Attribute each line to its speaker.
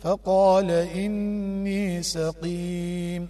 Speaker 1: فقال إني سقيم